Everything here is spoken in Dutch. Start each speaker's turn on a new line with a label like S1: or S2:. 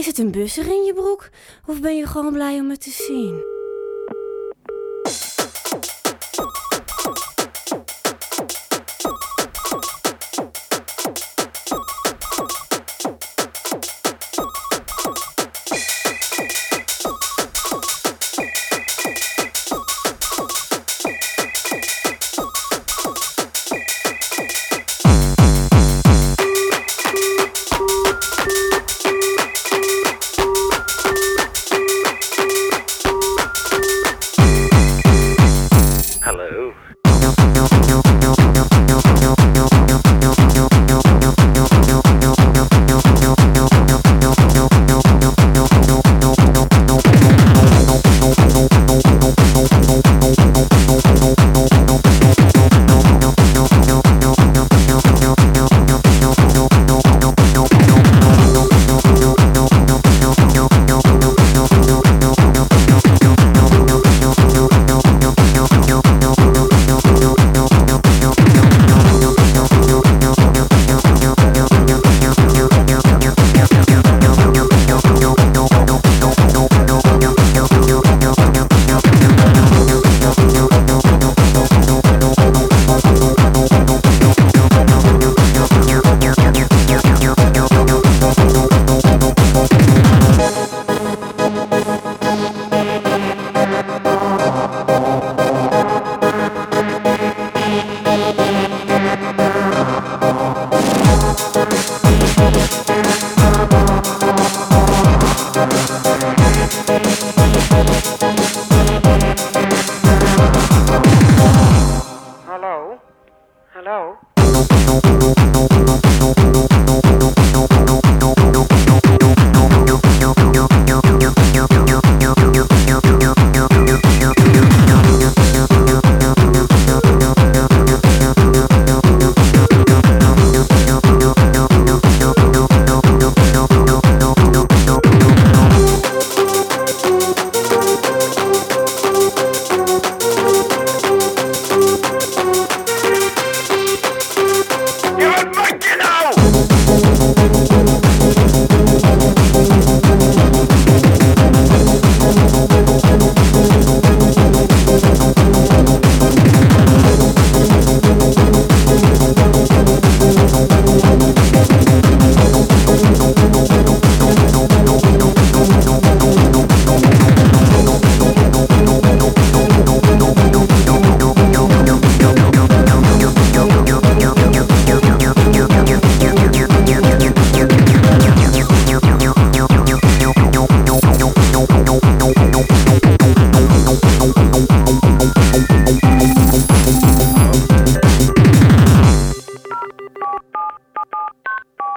S1: Is het een busser in je broek? Of ben je gewoon blij om me te zien? know. Yo, yo, yo, yo.